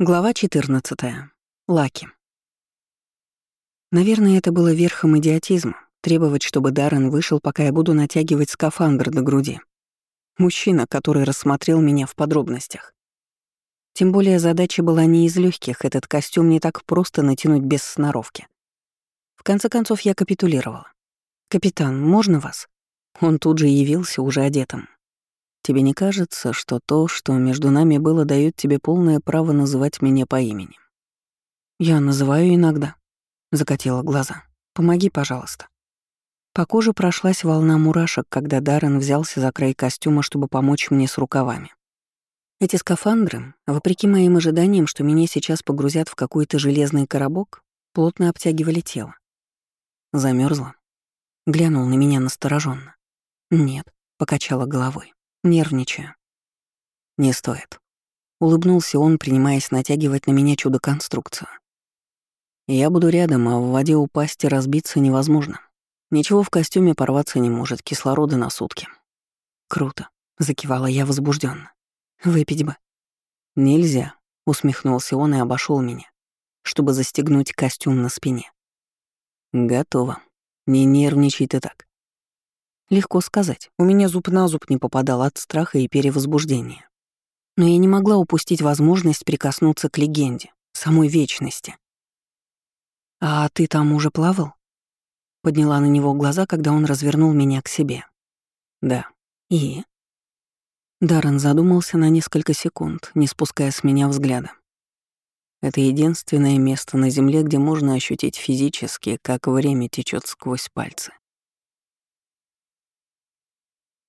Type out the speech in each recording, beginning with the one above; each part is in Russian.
Глава 14. Лаки. Наверное, это было верхом идиотизма — требовать, чтобы Даррен вышел, пока я буду натягивать скафандр до груди. Мужчина, который рассмотрел меня в подробностях. Тем более задача была не из легких, этот костюм не так просто натянуть без сноровки. В конце концов, я капитулировала. «Капитан, можно вас?» Он тут же явился, уже одетым. Тебе не кажется, что то, что между нами было, дает тебе полное право называть меня по имени? Я называю иногда. Закатила глаза. Помоги, пожалуйста. По коже прошлась волна мурашек, когда Даррен взялся за край костюма, чтобы помочь мне с рукавами. Эти скафандры, вопреки моим ожиданиям, что меня сейчас погрузят в какой-то железный коробок, плотно обтягивали тело. Замерзла. Глянул на меня настороженно. Нет, покачала головой. Нервничаю. Не стоит. Улыбнулся он, принимаясь натягивать на меня чудо-конструкцию. Я буду рядом, а в воде упасть и разбиться невозможно. Ничего в костюме порваться не может, кислорода на сутки. Круто, закивала я возбужденно. Выпить бы. Нельзя, усмехнулся он и обошел меня, чтобы застегнуть костюм на спине. Готово. Не нервничай ты так. Легко сказать. У меня зуб на зуб не попадал от страха и перевозбуждения. Но я не могла упустить возможность прикоснуться к легенде, самой вечности. «А ты там уже плавал?» Подняла на него глаза, когда он развернул меня к себе. «Да». «И?» Даррен задумался на несколько секунд, не спуская с меня взгляда. Это единственное место на Земле, где можно ощутить физически, как время течет сквозь пальцы.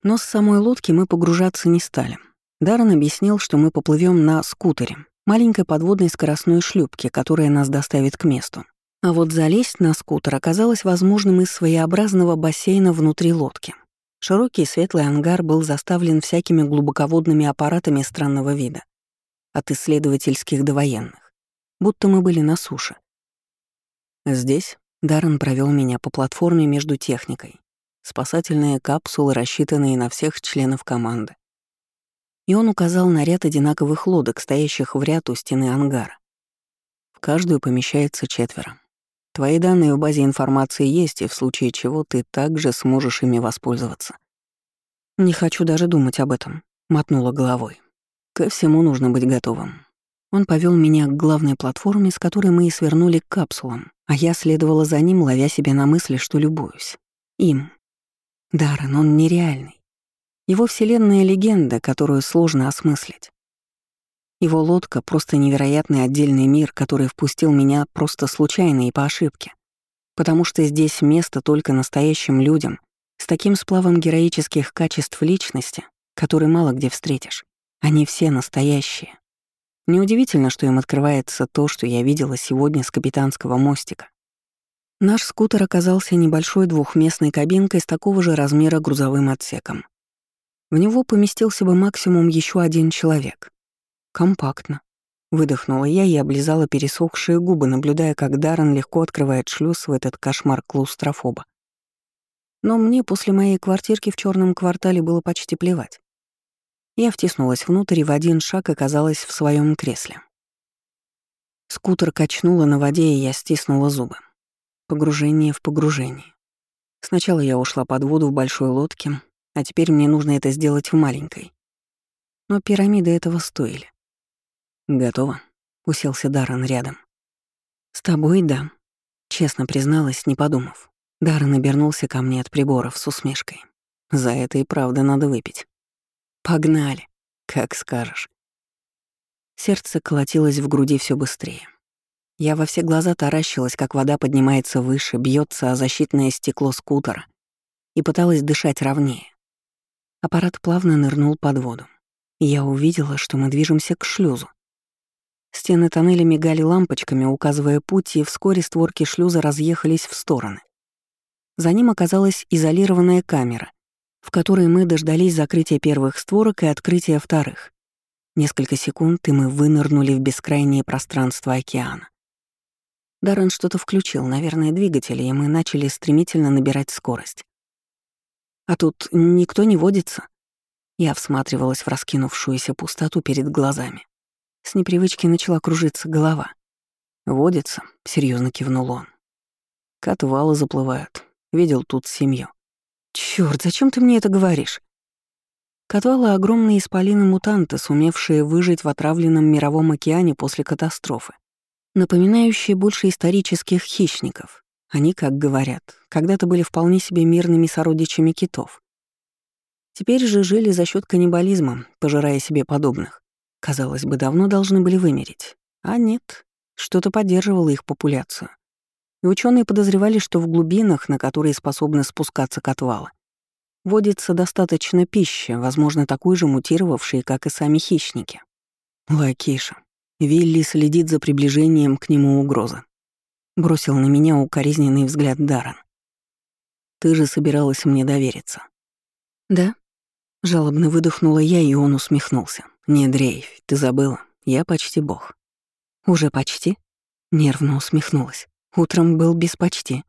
Но с самой лодки мы погружаться не стали. Даррен объяснил, что мы поплывем на скутере, маленькой подводной скоростной шлюпке, которая нас доставит к месту. А вот залезть на скутер оказалось возможным из своеобразного бассейна внутри лодки. Широкий светлый ангар был заставлен всякими глубоководными аппаратами странного вида. От исследовательских до военных. Будто мы были на суше. Здесь Даррен провел меня по платформе между техникой, спасательные капсулы, рассчитанные на всех членов команды. И он указал на ряд одинаковых лодок, стоящих в ряд у стены ангара. В каждую помещается четверо. Твои данные в базе информации есть, и в случае чего ты также сможешь ими воспользоваться. «Не хочу даже думать об этом», — мотнула головой. «Ко всему нужно быть готовым». Он повел меня к главной платформе, с которой мы и свернули к капсулам, а я следовала за ним, ловя себя на мысли, что любуюсь. Им, Даррен, он нереальный. Его вселенная — легенда, которую сложно осмыслить. Его лодка — просто невероятный отдельный мир, который впустил меня просто случайно и по ошибке. Потому что здесь место только настоящим людям, с таким сплавом героических качеств личности, который мало где встретишь. Они все настоящие. Неудивительно, что им открывается то, что я видела сегодня с капитанского мостика. Наш скутер оказался небольшой двухместной кабинкой с такого же размера грузовым отсеком. В него поместился бы максимум еще один человек. Компактно. Выдохнула я и облизала пересохшие губы, наблюдая, как Даррен легко открывает шлюз в этот кошмар клаустрофоба. Но мне после моей квартирки в черном квартале было почти плевать. Я втиснулась внутрь и в один шаг оказалась в своем кресле. Скутер качнула на воде, и я стиснула зубы. Погружение в погружение. Сначала я ушла под воду в большой лодке, а теперь мне нужно это сделать в маленькой. Но пирамиды этого стоили. «Готово», — уселся Даррен рядом. «С тобой, да», — честно призналась, не подумав. Даррен обернулся ко мне от приборов с усмешкой. «За это и правда надо выпить». «Погнали», как скажешь. Сердце колотилось в груди все быстрее. Я во все глаза таращилась, как вода поднимается выше, бьется о защитное стекло скутера и пыталась дышать ровнее. Аппарат плавно нырнул под воду. И я увидела, что мы движемся к шлюзу. Стены тоннеля мигали лампочками, указывая путь, и вскоре створки шлюза разъехались в стороны. За ним оказалась изолированная камера, в которой мы дождались закрытия первых створок и открытия вторых. Несколько секунд, и мы вынырнули в бескрайнее пространство океана. Даррен что-то включил, наверное, двигатели, и мы начали стремительно набирать скорость. А тут никто не водится. Я всматривалась в раскинувшуюся пустоту перед глазами. С непривычки начала кружиться голова. «Водится», — серьезно кивнул он. «Котвалы заплывают. Видел тут семью». Черт, зачем ты мне это говоришь?» Котвалы — огромные исполины-мутанты, сумевшие выжить в отравленном мировом океане после катастрофы, напоминающие больше исторических хищников. Они, как говорят, когда-то были вполне себе мирными сородичами китов. Теперь же жили за счет каннибализма, пожирая себе подобных. Казалось бы, давно должны были вымереть. А нет, что-то поддерживало их популяцию. И ученые подозревали, что в глубинах, на которые способны спускаться котвалы, водится достаточно пищи, возможно, такой же мутировавшей, как и сами хищники. Лакиша. Вилли следит за приближением к нему угрозы. Бросил на меня укоризненный взгляд Даррен. «Ты же собиралась мне довериться». «Да?» Жалобно выдохнула я, и он усмехнулся. «Не дрейфь, ты забыла. Я почти бог». «Уже почти?» Нервно усмехнулась. Утром был без почти.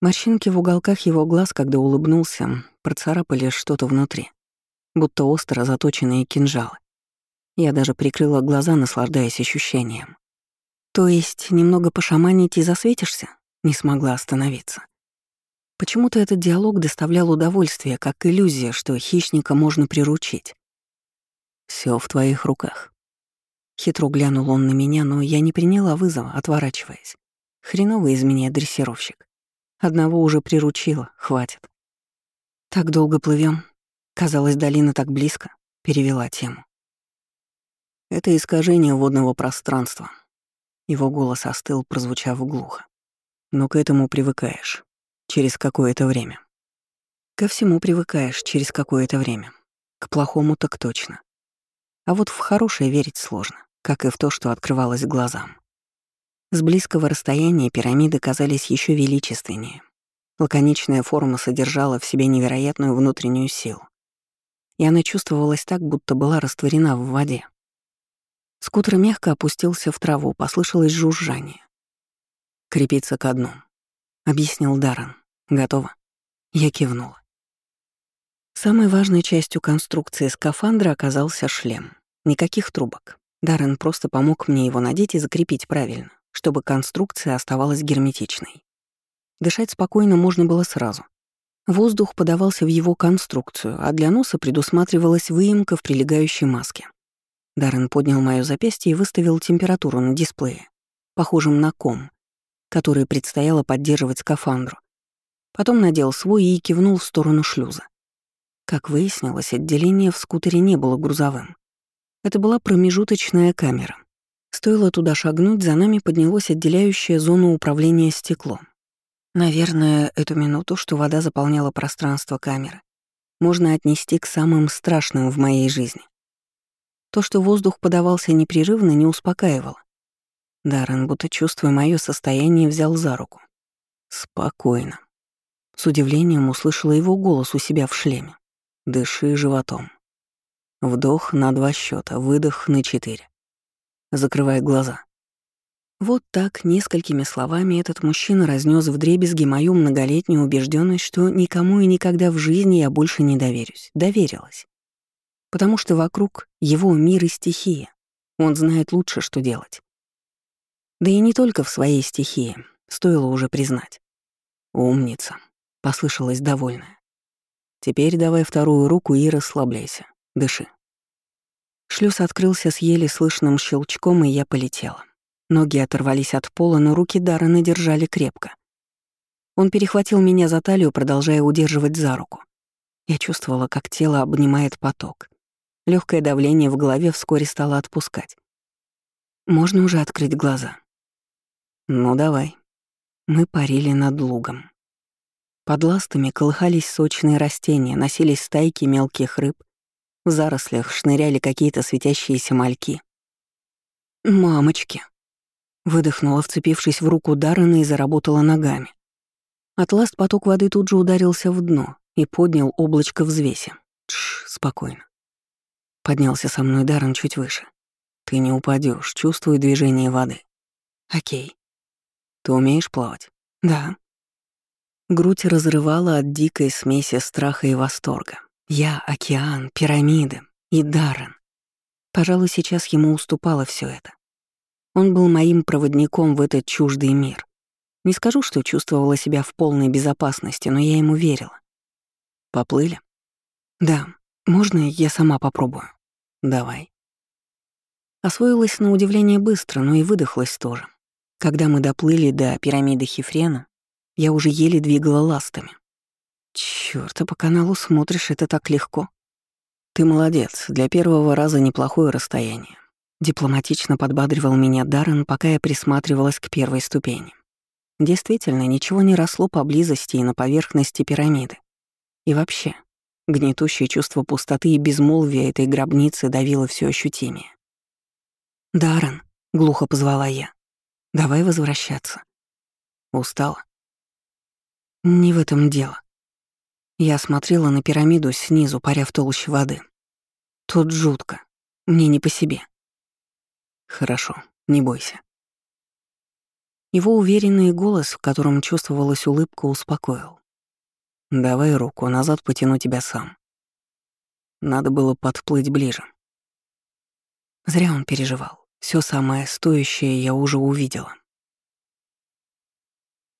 Морщинки в уголках его глаз, когда улыбнулся, процарапали что-то внутри, будто остро заточенные кинжалы. Я даже прикрыла глаза, наслаждаясь ощущением. То есть немного пошаманить и засветишься? Не смогла остановиться. Почему-то этот диалог доставлял удовольствие, как иллюзия, что хищника можно приручить. Все в твоих руках. Хитро глянул он на меня, но я не приняла вызова, отворачиваясь. Хреновый из меня дрессировщик. Одного уже приручила, хватит. Так долго плывем. Казалось, долина так близко. Перевела тему. Это искажение водного пространства. Его голос остыл, прозвучав глухо. Но к этому привыкаешь. Через какое-то время. Ко всему привыкаешь через какое-то время. К плохому так точно. А вот в хорошее верить сложно, как и в то, что открывалось глазам. С близкого расстояния пирамиды казались еще величественнее, Лаконичная форма содержала в себе невероятную внутреннюю силу. И она чувствовалась так, будто была растворена в воде. Скутер мягко опустился в траву, послышалось жужжание. «Крепиться ко дну», — объяснил Даррен. «Готово?» Я кивнула. Самой важной частью конструкции скафандра оказался шлем. Никаких трубок. Даррен просто помог мне его надеть и закрепить правильно, чтобы конструкция оставалась герметичной. Дышать спокойно можно было сразу. Воздух подавался в его конструкцию, а для носа предусматривалась выемка в прилегающей маске. Даррен поднял моё запястье и выставил температуру на дисплее, похожем на ком, который предстояло поддерживать скафандру. Потом надел свой и кивнул в сторону шлюза. Как выяснилось, отделение в скутере не было грузовым. Это была промежуточная камера. Стоило туда шагнуть, за нами поднялось отделяющее зону управления стеклом. Наверное, эту минуту, что вода заполняла пространство камеры, можно отнести к самым страшным в моей жизни. То, что воздух подавался непрерывно, не успокаивало. Даррен, будто чувствуя мое состояние, взял за руку. «Спокойно». С удивлением услышала его голос у себя в шлеме. «Дыши животом. Вдох на два счета, выдох на четыре. Закрывай глаза. Вот так, несколькими словами, этот мужчина разнес вдребезги мою многолетнюю убежденность, что никому и никогда в жизни я больше не доверюсь. Доверилась. Потому что вокруг его мир и стихия. Он знает лучше, что делать. Да и не только в своей стихии, стоило уже признать. «Умница», — послышалась довольная. «Теперь давай вторую руку и расслабляйся. Дыши». Шлюз открылся с еле слышным щелчком, и я полетела. Ноги оторвались от пола, но руки Даррена держали крепко. Он перехватил меня за талию, продолжая удерживать за руку. Я чувствовала, как тело обнимает поток. Легкое давление в голове вскоре стало отпускать. Можно уже открыть глаза. Ну давай. Мы парили над лугом. Под ластами колыхались сочные растения, носились стайки мелких рыб. В зарослях шныряли какие-то светящиеся мальки. «Мамочки!» Выдохнула, вцепившись в руку Даррена и заработала ногами. Атласт поток воды тут же ударился в дно и поднял облачко взвеси. Тш, спокойно. Поднялся со мной Даррен чуть выше. Ты не упадешь, чувствую движение воды. Окей. Ты умеешь плавать? Да. Грудь разрывала от дикой смеси страха и восторга. Я — океан, пирамиды и Даррен. Пожалуй, сейчас ему уступало все это. Он был моим проводником в этот чуждый мир. Не скажу, что чувствовала себя в полной безопасности, но я ему верила. Поплыли? Да. Можно я сама попробую? Давай. Освоилась на удивление быстро, но и выдохлась тоже. Когда мы доплыли до пирамиды Хифрена, я уже еле двигала ластами. Чёрт, а по каналу смотришь, это так легко. Ты молодец, для первого раза неплохое расстояние. Дипломатично подбадривал меня Даррен, пока я присматривалась к первой ступени. Действительно, ничего не росло поблизости и на поверхности пирамиды. И вообще, гнетущее чувство пустоты и безмолвия этой гробницы давило все ощутимее. «Даррен», — глухо позвала я, — «давай возвращаться». Устала. Не в этом дело. Я смотрела на пирамиду снизу, паря в толще воды. Тут жутко. Мне не по себе. Хорошо, не бойся. Его уверенный голос, в котором чувствовалась улыбка, успокоил. «Давай руку, назад потяну тебя сам. Надо было подплыть ближе». Зря он переживал. Все самое стоящее я уже увидела.